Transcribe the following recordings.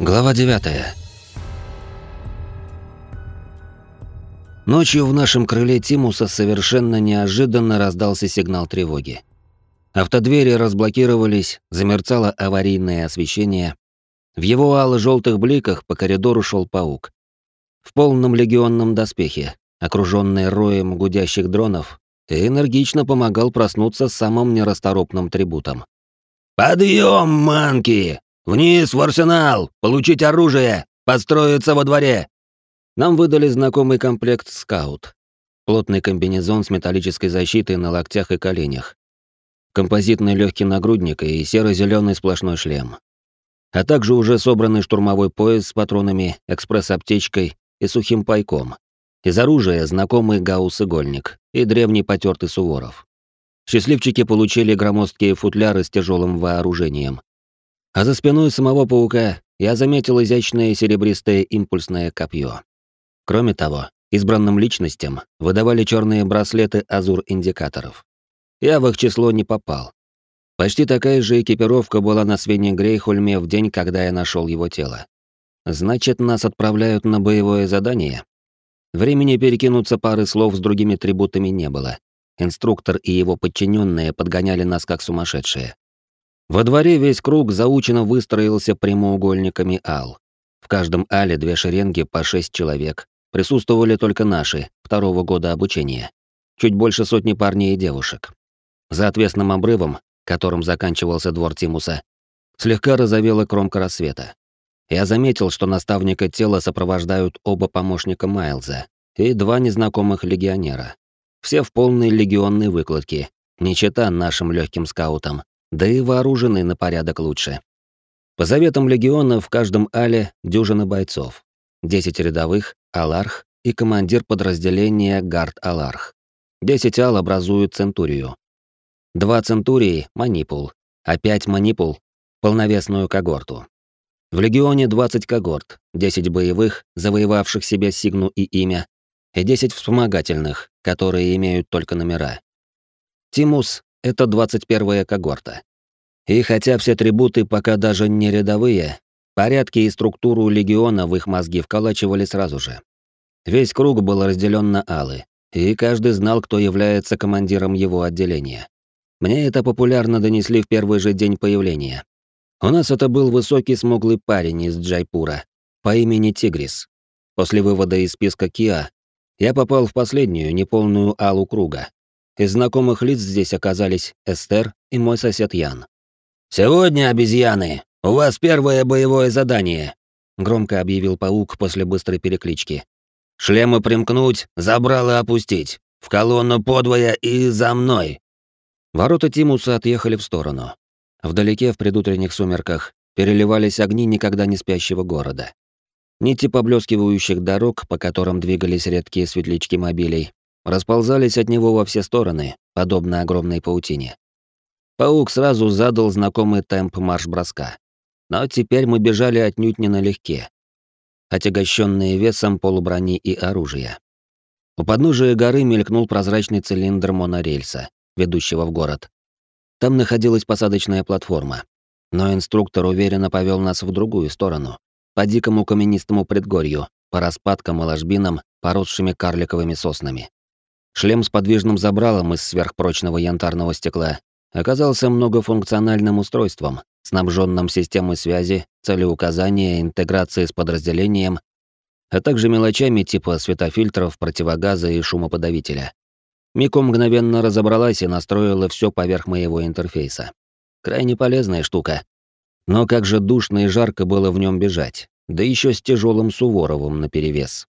Глава 9. Ночью в нашем крыле Тимуса совершенно неожиданно раздался сигнал тревоги. Автодвери разблокировались, замерцало аварийное освещение. В его ало-желтых бликах по коридору шел паук. В полном легионном доспехе, окруженный роем гудящих дронов, энергично помогал проснуться самым нерасторопным трибутом. «Подъем, манки! Вниз в арсенал! Получить оружие! Построиться во дворе!» Нам выдали знакомый комплект «Скаут». Плотный комбинезон с металлической защитой на локтях и коленях. Композитный легкий нагрудник и серо-зеленый сплошной шлем. А также уже собранный штурмовой пояс с патронами, экспресс-аптечкой и сухим пайком. Из оружия знакомый гаусс-игольник и древний потертый Суворов. Счастливчики получили громоздкие футляры с тяжелым вооружением. А за спиной самого паука я заметил изящное серебристое импульсное копье. Кроме того, избранным личностям выдавали черные браслеты азур-индикаторов. Я в их число не попал. Почти такая же экипировка была на Свене Грейхольме в день, когда я нашел его тело. Значит, нас отправляют на боевое задание? Времени перекинуться пары слов с другими трибутами не было. Инструктор и его подчиненные подгоняли нас как сумасшедшие. Во дворе весь круг заучено выстроился прямоугольниками ал. В каждом але две шеренги по шесть человек. Присутствовали только наши, второго года обучения. Чуть больше сотни парней и девушек. За отвесным обрывом, которым заканчивался двор Тимуса, слегка разовела кромка рассвета. Я заметил, что наставника тела сопровождают оба помощника Майлза и два незнакомых легионера. Все в полной легионной выкладке, не чета нашим легким скаутам, да и вооружены на порядок лучше. По заветам легиона в каждом але дюжина бойцов. десять рядовых, аларх и командир подразделения гард-аларх. Десять ал образуют центурию. Два центурии — манипул, а пять манипул — полновесную когорту. В легионе 20 когорт, 10 боевых, завоевавших себе сигну и имя, и 10 вспомогательных, которые имеют только номера. Тимус — это 21-я когорта. И хотя все трибуты пока даже не рядовые, порядки и структуру легиона в их мозги вколачивали сразу же. Весь круг был разделен на алы, и каждый знал, кто является командиром его отделения. Мне это популярно донесли в первый же день появления. У нас это был высокий смуглый парень из Джайпура по имени Тигрис. После вывода из списка Киа я попал в последнюю, неполную алу круга. Из знакомых лиц здесь оказались Эстер и мой сосед Ян. «Сегодня, обезьяны, у вас первое боевое задание», — громко объявил паук после быстрой переклички. «Шлемы примкнуть, забрало опустить. В колонну подвое и за мной». Ворота Тимуса отъехали в сторону. Вдалеке, в предутренних сумерках, переливались огни никогда не спящего города. Нити поблескивающих дорог, по которым двигались редкие светлячки мобилей, расползались от него во все стороны, подобно огромной паутине. Паук сразу задал знакомый темп марш-броска. Но теперь мы бежали отнюдь не налегке, отягощенные весом полуброни и оружия. У подножия горы мелькнул прозрачный цилиндр монорельса, ведущего в город. Там находилась посадочная платформа. Но инструктор уверенно повел нас в другую сторону, по дикому каменистому предгорью, по распадкам и ложбинам, поросшими карликовыми соснами. Шлем с подвижным забралом из сверхпрочного янтарного стекла оказался многофункциональным устройством, снабженным системой связи, целеуказания, интеграции с подразделением, а также мелочами типа светофильтров, противогаза и шумоподавителя. Мико мгновенно разобралась и настроила все поверх моего интерфейса. Крайне полезная штука. Но как же душно и жарко было в нем бежать, да еще с тяжелым Суворовым наперевес.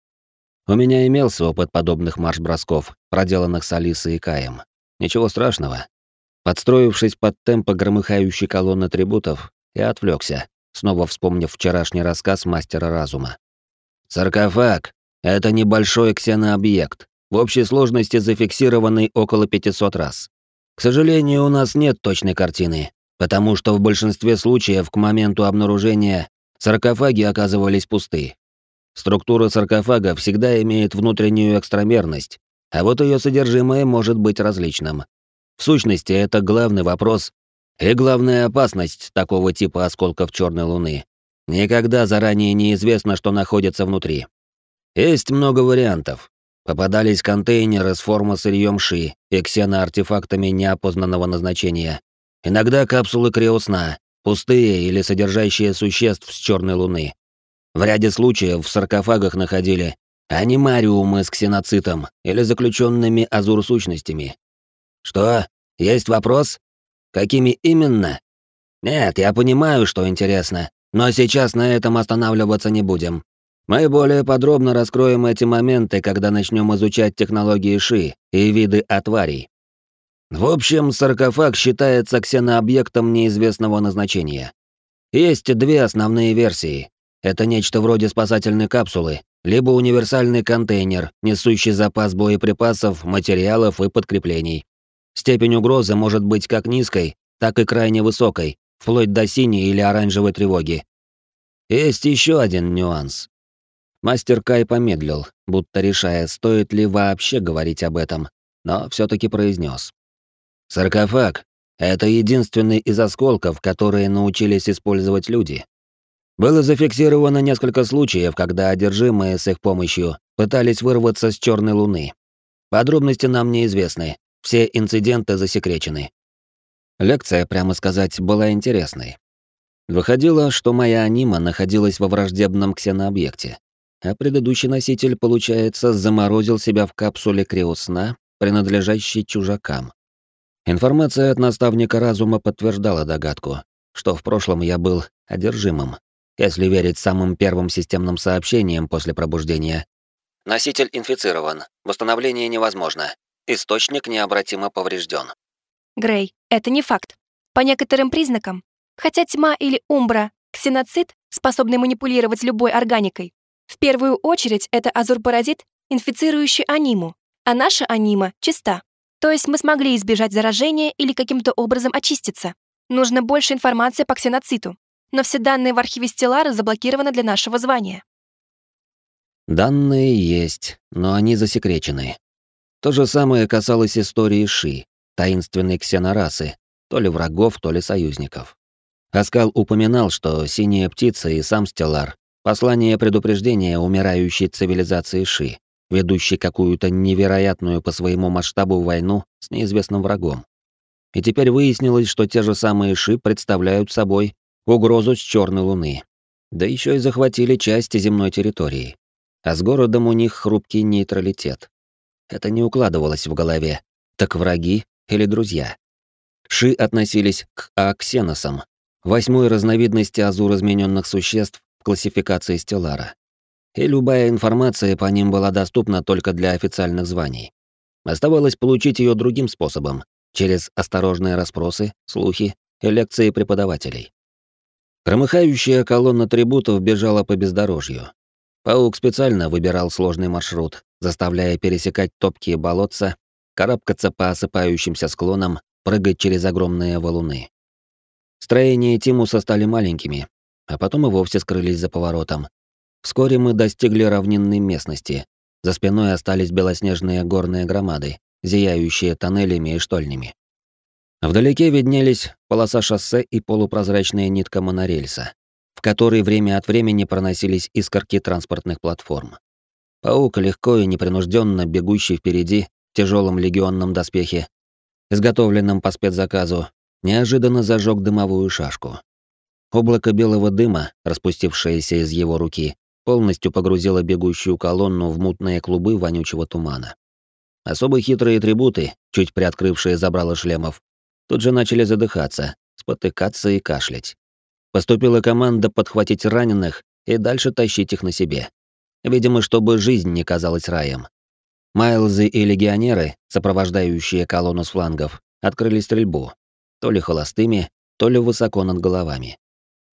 У меня имелся опыт подобных марш-бросков, проделанных с Алисой и Каем. Ничего страшного. Подстроившись под темпо громыхающей колонны трибутов, я отвлекся, снова вспомнив вчерашний рассказ мастера разума. «Саркофаг — это небольшой ксенообъект, в общей сложности зафиксированный около 500 раз. К сожалению, у нас нет точной картины, потому что в большинстве случаев к моменту обнаружения саркофаги оказывались пусты. Структура саркофага всегда имеет внутреннюю экстрамерность, а вот ее содержимое может быть различным. В сущности, это главный вопрос и главная опасность такого типа осколков черной луны. Никогда заранее неизвестно, что находится внутри. Есть много вариантов. Попадались контейнеры с формосырьем ши и ксеноартефактами неопознанного назначения. Иногда капсулы криосна, пустые или содержащие существ с черной луны. В ряде случаев в саркофагах находили анимариумы с ксеноцитом или заключенными азур-сущностями. Что? Есть вопрос? Какими именно? Нет, я понимаю, что интересно, но сейчас на этом останавливаться не будем. Мы более подробно раскроем эти моменты, когда начнем изучать технологии ШИ и виды отварей. В общем, саркофаг считается ксенообъектом неизвестного назначения. Есть две основные версии. Это нечто вроде спасательной капсулы, либо универсальный контейнер, несущий запас боеприпасов, материалов и подкреплений. Степень угрозы может быть как низкой, так и крайне высокой, вплоть до синей или оранжевой тревоги. Есть еще один нюанс. Мастер Кай помедлил, будто решая, стоит ли вообще говорить об этом, но все таки произнес. «Саркофаг — это единственный из осколков, которые научились использовать люди. Было зафиксировано несколько случаев, когда одержимые с их помощью пытались вырваться с Черной Луны. Подробности нам неизвестны, все инциденты засекречены». Лекция, прямо сказать, была интересной. Выходило, что моя анима находилась во враждебном ксенообъекте, а предыдущий носитель, получается, заморозил себя в капсуле криосна, принадлежащей чужакам. Информация от наставника разума подтверждала догадку, что в прошлом я был одержимым, если верить самым первым системным сообщениям после пробуждения. Носитель инфицирован, восстановление невозможно, источник необратимо поврежден. Грей, это не факт. По некоторым признакам, хотя тьма или умбра, ксеноцид, способный манипулировать любой органикой, в первую очередь это азур-паразит, инфицирующий аниму, а наша анима чиста. То есть мы смогли избежать заражения или каким-то образом очиститься. Нужно больше информации по ксеноциту, но все данные в архиве Стеллара заблокированы для нашего звания. Данные есть, но они засекречены. То же самое касалось истории Ши, таинственной ксенорасы, то ли врагов, то ли союзников. Аскал упоминал, что синяя птица и сам Стеллар Послание предупреждения умирающей цивилизации Ши, ведущей какую-то невероятную по своему масштабу войну с неизвестным врагом. И теперь выяснилось, что те же самые Ши представляют собой угрозу с черной луны. Да еще и захватили части земной территории. А с городом у них хрупкий нейтралитет. Это не укладывалось в голове. Так враги или друзья? Ши относились к аксеносам, восьмой разновидности азур измененных существ, в классификации Стеллара. И любая информация по ним была доступна только для официальных званий. Оставалось получить ее другим способом, через осторожные расспросы, слухи и лекции преподавателей. Громыхающая колонна трибутов бежала по бездорожью. Паук специально выбирал сложный маршрут, заставляя пересекать топкие болотца, карабкаться по осыпающимся склонам, прыгать через огромные валуны. Строения Тимуса стали маленькими, а потом и вовсе скрылись за поворотом. Вскоре мы достигли равнинной местности. За спиной остались белоснежные горные громады, зияющие тоннелями и штольнями. Вдалеке виднелись полоса шоссе и полупрозрачная нитка монорельса, в которой время от времени проносились искорки транспортных платформ. Паук, легко и непринужденно бегущий впереди в тяжелом легионном доспехе, изготовленном по спецзаказу, неожиданно зажег дымовую шашку. Облако белого дыма, распустившееся из его руки, полностью погрузило бегущую колонну в мутные клубы вонючего тумана. Особо хитрые трибуты, чуть приоткрывшие забрало шлемов, тут же начали задыхаться, спотыкаться и кашлять. Поступила команда подхватить раненых и дальше тащить их на себе. Видимо, чтобы жизнь не казалась раем. Майлзы и легионеры, сопровождающие колонну с флангов, открыли стрельбу. То ли холостыми, то ли высоко над головами.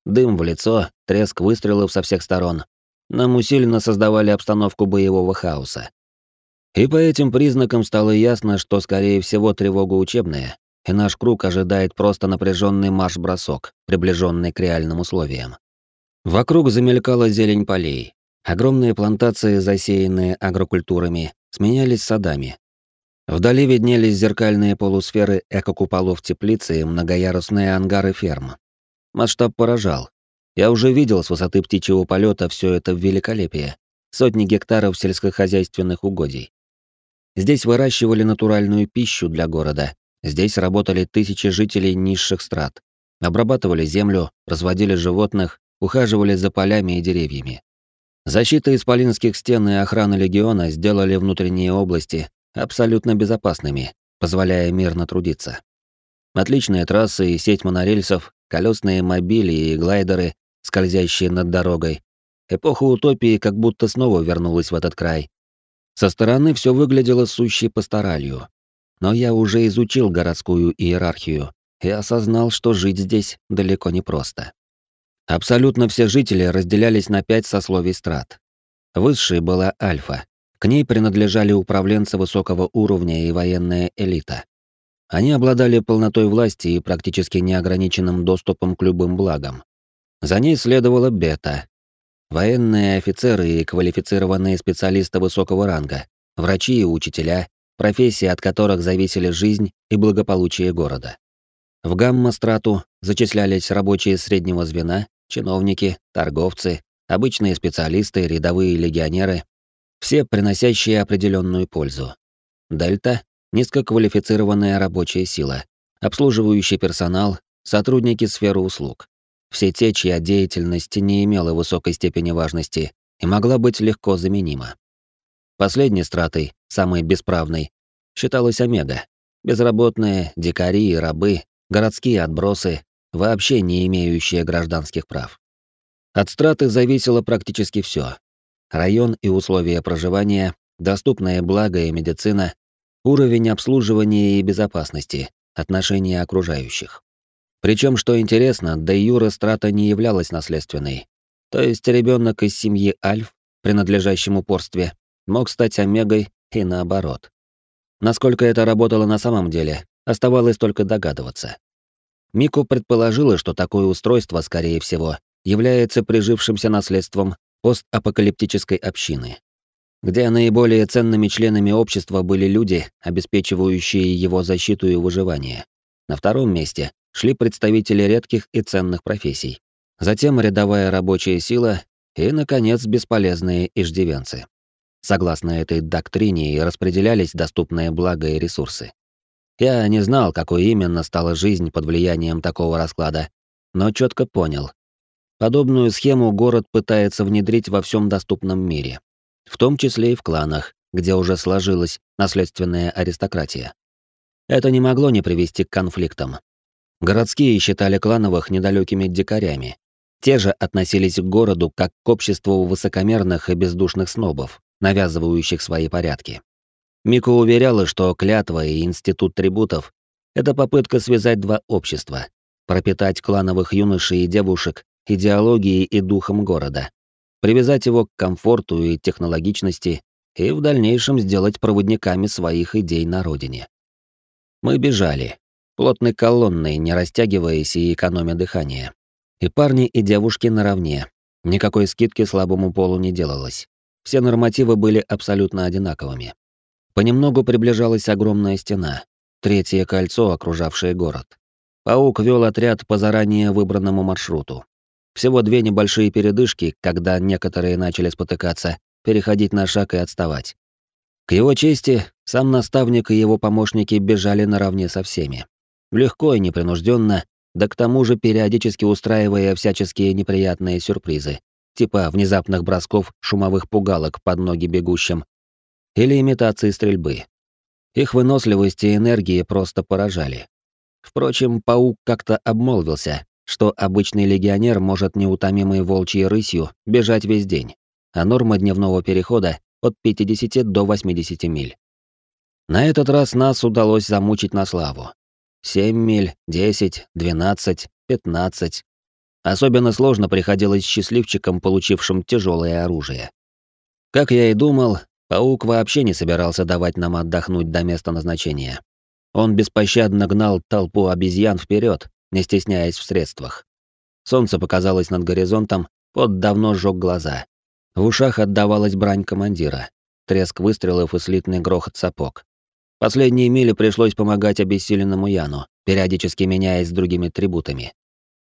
Дым в лицо, треск выстрелов со всех сторон. Нам усиленно создавали обстановку боевого хаоса. И по этим признакам стало ясно, что, скорее всего, тревога учебная, и наш круг ожидает просто напряженный марш-бросок, приближенный к реальным условиям. Вокруг замелькала зелень полей. Огромные плантации, засеянные агрокультурами, сменялись садами. Вдали виднелись зеркальные полусферы экокуполов теплицы и многоярусные ангары ферм. Масштаб поражал. Я уже видел с высоты птичьего полета все это великолепие. Сотни гектаров сельскохозяйственных угодий. Здесь выращивали натуральную пищу для города. Здесь работали тысячи жителей низших страт. Обрабатывали землю, разводили животных, ухаживали за полями и деревьями. Защита исполинских стен и охрана легиона сделали внутренние области абсолютно безопасными, позволяя мирно трудиться. Отличные трассы и сеть монорельсов, колесные мобили и глайдеры, скользящие над дорогой. Эпоха утопии как будто снова вернулась в этот край. Со стороны все выглядело сущей пасторалью. Но я уже изучил городскую иерархию и осознал, что жить здесь далеко не просто. Абсолютно все жители разделялись на пять сословий страт. Высшей была Альфа. К ней принадлежали управленцы высокого уровня и военная элита. Они обладали полнотой власти и практически неограниченным доступом к любым благам. За ней следовала Бета. Военные офицеры и квалифицированные специалисты высокого ранга, врачи и учителя, профессии от которых зависели жизнь и благополучие города. В гамма-страту зачислялись рабочие среднего звена, чиновники, торговцы, обычные специалисты, рядовые легионеры, все приносящие определенную пользу. Дельта — низкоквалифицированная рабочая сила, обслуживающий персонал, сотрудники сферы услуг. Все те, чья деятельность не имела высокой степени важности и могла быть легко заменима. Последней стратой, самой бесправной, считалась Омега. Безработные, дикари и рабы, городские отбросы, вообще не имеющие гражданских прав. От страты зависело практически все: Район и условия проживания, доступные блага и медицина, уровень обслуживания и безопасности, отношения окружающих. Причем, что интересно, де юра страта не являлась наследственной. То есть ребенок из семьи Альф, принадлежащему упорстве, мог стать омегой и наоборот. Насколько это работало на самом деле, оставалось только догадываться. Мику предположила, что такое устройство, скорее всего, является прижившимся наследством постапокалиптической общины, где наиболее ценными членами общества были люди, обеспечивающие его защиту и выживание. На втором месте шли представители редких и ценных профессий. Затем рядовая рабочая сила и, наконец, бесполезные иждивенцы. Согласно этой доктрине и распределялись доступные блага и ресурсы. Я не знал, какой именно стала жизнь под влиянием такого расклада, но четко понял. Подобную схему город пытается внедрить во всем доступном мире, в том числе и в кланах, где уже сложилась наследственная аристократия. Это не могло не привести к конфликтам, Городские считали клановых недалекими дикарями. Те же относились к городу как к обществу высокомерных и бездушных снобов, навязывающих свои порядки. Мико уверяла, что клятва и институт трибутов — это попытка связать два общества, пропитать клановых юношей и девушек идеологией и духом города, привязать его к комфорту и технологичности и в дальнейшем сделать проводниками своих идей на родине. Мы бежали, плотной колонной, не растягиваясь и экономя дыхание. И парни, и девушки наравне. Никакой скидки слабому полу не делалось. Все нормативы были абсолютно одинаковыми. Понемногу приближалась огромная стена, третье кольцо, окружавшее город. Паук вел отряд по заранее выбранному маршруту. Всего две небольшие передышки, когда некоторые начали спотыкаться, переходить на шаг и отставать. К его чести, сам наставник и его помощники бежали наравне со всеми легко и непринужденно, да к тому же периодически устраивая всяческие неприятные сюрпризы, типа внезапных бросков шумовых пугалок под ноги бегущим или имитации стрельбы. Их выносливость и энергии просто поражали. Впрочем, паук как-то обмолвился, что обычный легионер может неутомимой волчьей рысью бежать весь день, а норма дневного перехода от 50 до 80 миль. На этот раз нас удалось замучить на славу. Семь миль, десять, двенадцать, пятнадцать. Особенно сложно приходилось счастливчикам, получившим тяжелое оружие. Как я и думал, паук вообще не собирался давать нам отдохнуть до места назначения. Он беспощадно гнал толпу обезьян вперед, не стесняясь в средствах. Солнце показалось над горизонтом, пот давно сжег глаза. В ушах отдавалась брань командира, треск выстрелов и слитный грохот сапог. Последние мили пришлось помогать обессиленному Яну, периодически меняясь с другими трибутами.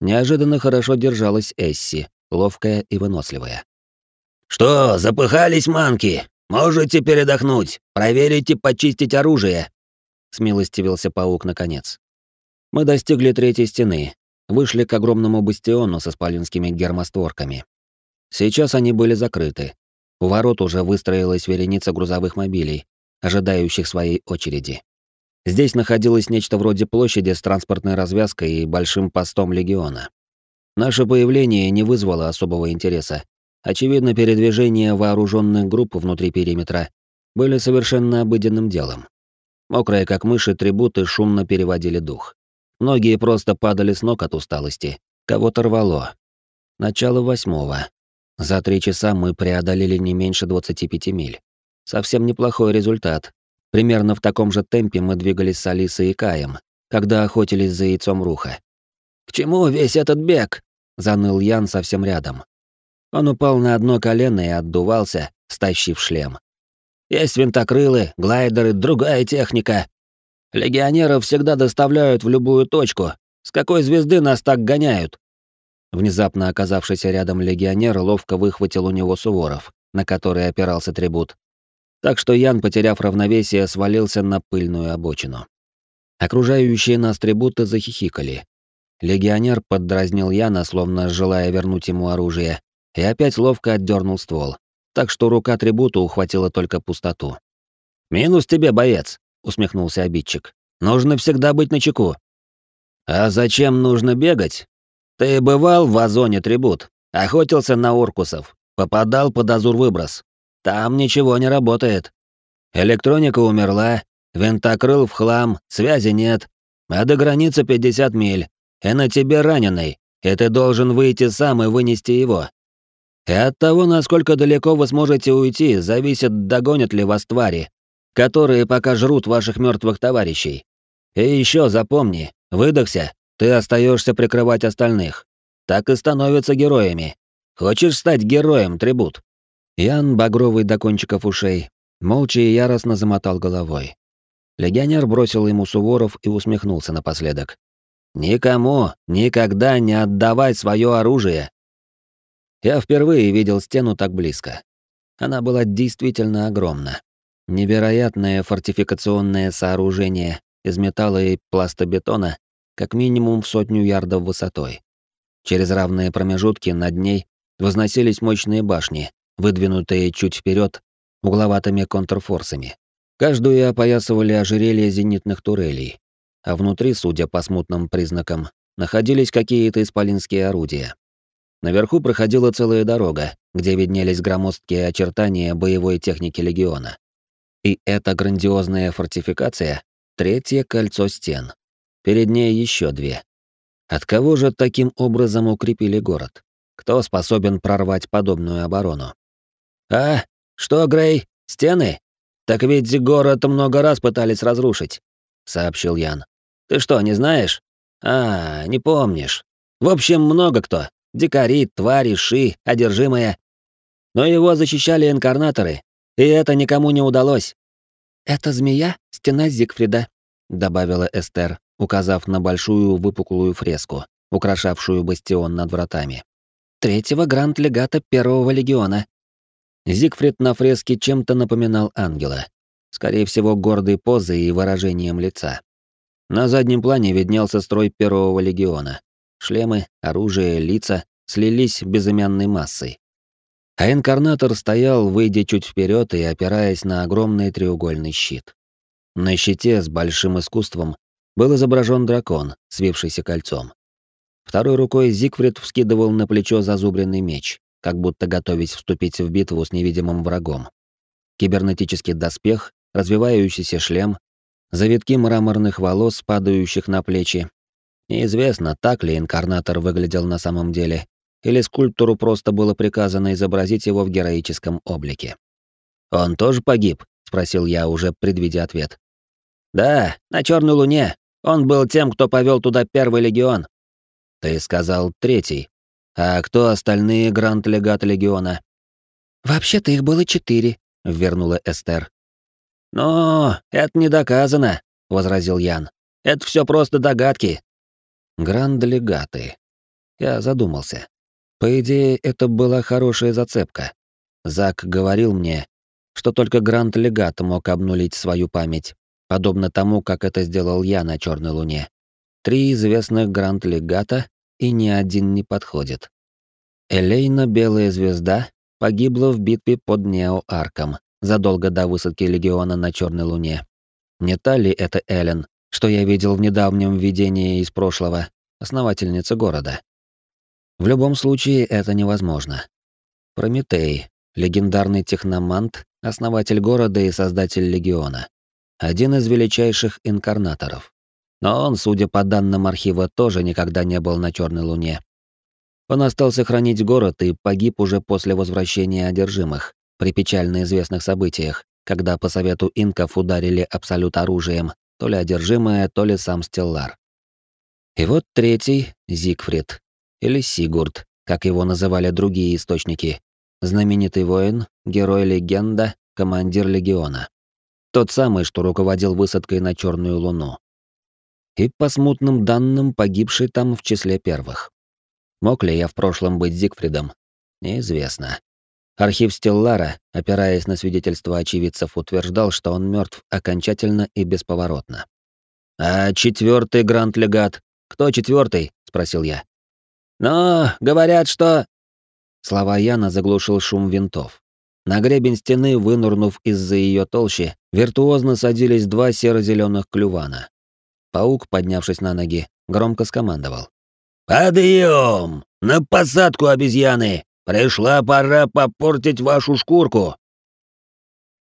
Неожиданно хорошо держалась Эсси, ловкая и выносливая. «Что, запыхались манки? Можете передохнуть, проверить и почистить оружие!» Смилостивился паук наконец. Мы достигли третьей стены, вышли к огромному бастиону со спалинскими гермостворками. Сейчас они были закрыты. У ворот уже выстроилась вереница грузовых мобилей, ожидающих своей очереди. Здесь находилось нечто вроде площади с транспортной развязкой и большим постом легиона. Наше появление не вызвало особого интереса. Очевидно, передвижения вооруженных групп внутри периметра были совершенно обыденным делом. Мокрые как мыши трибуты шумно переводили дух. Многие просто падали с ног от усталости, кого-то рвало. Начало восьмого. За три часа мы преодолели не меньше 25 миль. Совсем неплохой результат. Примерно в таком же темпе мы двигались с Алисой и Каем, когда охотились за яйцом руха. «К чему весь этот бег?» — заныл Ян совсем рядом. Он упал на одно колено и отдувался, стащив шлем. «Есть винтокрылы, глайдеры, другая техника. Легионеров всегда доставляют в любую точку. С какой звезды нас так гоняют?» Внезапно оказавшийся рядом легионер ловко выхватил у него Суворов, на который опирался трибут. Так что Ян, потеряв равновесие, свалился на пыльную обочину. Окружающие нас трибуты захихикали. Легионер поддразнил Яна, словно желая вернуть ему оружие, и опять ловко отдернул ствол, так что рука трибута ухватила только пустоту. «Минус тебе, боец!» усмехнулся обидчик. Нужно всегда быть начеку. А зачем нужно бегать? Ты бывал в Озоне Трибут, охотился на оркусов, попадал под азур-выброс. Там ничего не работает. Электроника умерла, винтокрыл в хлам, связи нет, а до границы 50 миль, и на тебе раненый, и ты должен выйти сам и вынести его. И от того, насколько далеко вы сможете уйти, зависит, догонят ли вас твари, которые пока жрут ваших мертвых товарищей. И еще запомни, выдохся, ты остаешься прикрывать остальных. Так и становятся героями. Хочешь стать героем, трибут? Ян, багровый до кончиков ушей, молча и яростно замотал головой. Легионер бросил ему Суворов и усмехнулся напоследок. «Никому никогда не отдавай свое оружие!» Я впервые видел стену так близко. Она была действительно огромна. Невероятное фортификационное сооружение из металла и пластобетона, как минимум в сотню ярдов высотой. Через равные промежутки над ней возносились мощные башни, выдвинутые чуть вперед угловатыми контрфорсами. Каждую опоясывали ожерелья зенитных турелей, а внутри, судя по смутным признакам, находились какие-то исполинские орудия. Наверху проходила целая дорога, где виднелись громоздкие очертания боевой техники легиона. И эта грандиозная фортификация — третье кольцо стен. Перед ней еще две. От кого же таким образом укрепили город? Кто способен прорвать подобную оборону? «А, что, Грей, стены? Так ведь город много раз пытались разрушить», — сообщил Ян. «Ты что, не знаешь? А, не помнишь. В общем, много кто. Дикари, твари, ши, одержимые. Но его защищали инкарнаторы, и это никому не удалось. «Это змея — стена Зигфрида», — добавила Эстер, указав на большую выпуклую фреску, украшавшую бастион над вратами. «Третьего гранд-легата Первого легиона». Зигфрид на фреске чем-то напоминал ангела. Скорее всего, гордой позой и выражением лица. На заднем плане виднелся строй Первого легиона. Шлемы, оружие, лица слились безымянной массой. А инкарнатор стоял, выйдя чуть вперед и опираясь на огромный треугольный щит. На щите с большим искусством был изображен дракон, свившийся кольцом. Второй рукой Зигфрид вскидывал на плечо зазубренный меч, как будто готовясь вступить в битву с невидимым врагом. Кибернетический доспех, развивающийся шлем, завитки мраморных волос, падающих на плечи. Неизвестно, так ли инкарнатор выглядел на самом деле, или скульптору просто было приказано изобразить его в героическом облике. «Он тоже погиб?» — спросил я, уже предвидя ответ. «Да, на Черной Луне. Он был тем, кто повел туда Первый Легион». «Ты сказал третий. А кто остальные гранд-легаты Легиона?» «Вообще-то их было четыре», — вернула Эстер. «Но это не доказано», — возразил Ян. «Это все просто догадки». Гранд-легаты. Я задумался. По идее, это была хорошая зацепка. Зак говорил мне, что только Гранд-легат мог обнулить свою память, подобно тому, как это сделал я на Черной Луне. Три известных Гранд-легата, и ни один не подходит. Элейна Белая Звезда погибла в битве под Нео-Арком задолго до высадки Легиона на Черной Луне. Не та ли это Элен, что я видел в недавнем видении из прошлого, основательница города? В любом случае это невозможно. Прометей, легендарный техномант, основатель города и создатель легиона. Один из величайших инкарнаторов. Но он, судя по данным архива, тоже никогда не был на Черной Луне. Он остался хранить город и погиб уже после возвращения одержимых, при печально известных событиях, когда по совету инков ударили абсолют оружием, то ли одержимое, то ли сам Стеллар. И вот третий, Зигфрид, или Сигурд, как его называли другие источники, знаменитый воин, герой-легенда, командир легиона. Тот самый, что руководил высадкой на Черную Луну. И по смутным данным, погибший там в числе первых. Мог ли я в прошлом быть Зигфридом? Неизвестно. Архив Стеллара, опираясь на свидетельства очевидцев, утверждал, что он мертв окончательно и бесповоротно. «А четвертый гранд-легат? Кто четвертый? спросил я. «Но, говорят, что...» Слова Яна заглушил шум винтов. На гребень стены, вынурнув из-за ее толщи, виртуозно садились два серо-зеленых клювана. Паук, поднявшись на ноги, громко скомандовал. «Подъем! На посадку, обезьяны! Пришла пора попортить вашу шкурку!»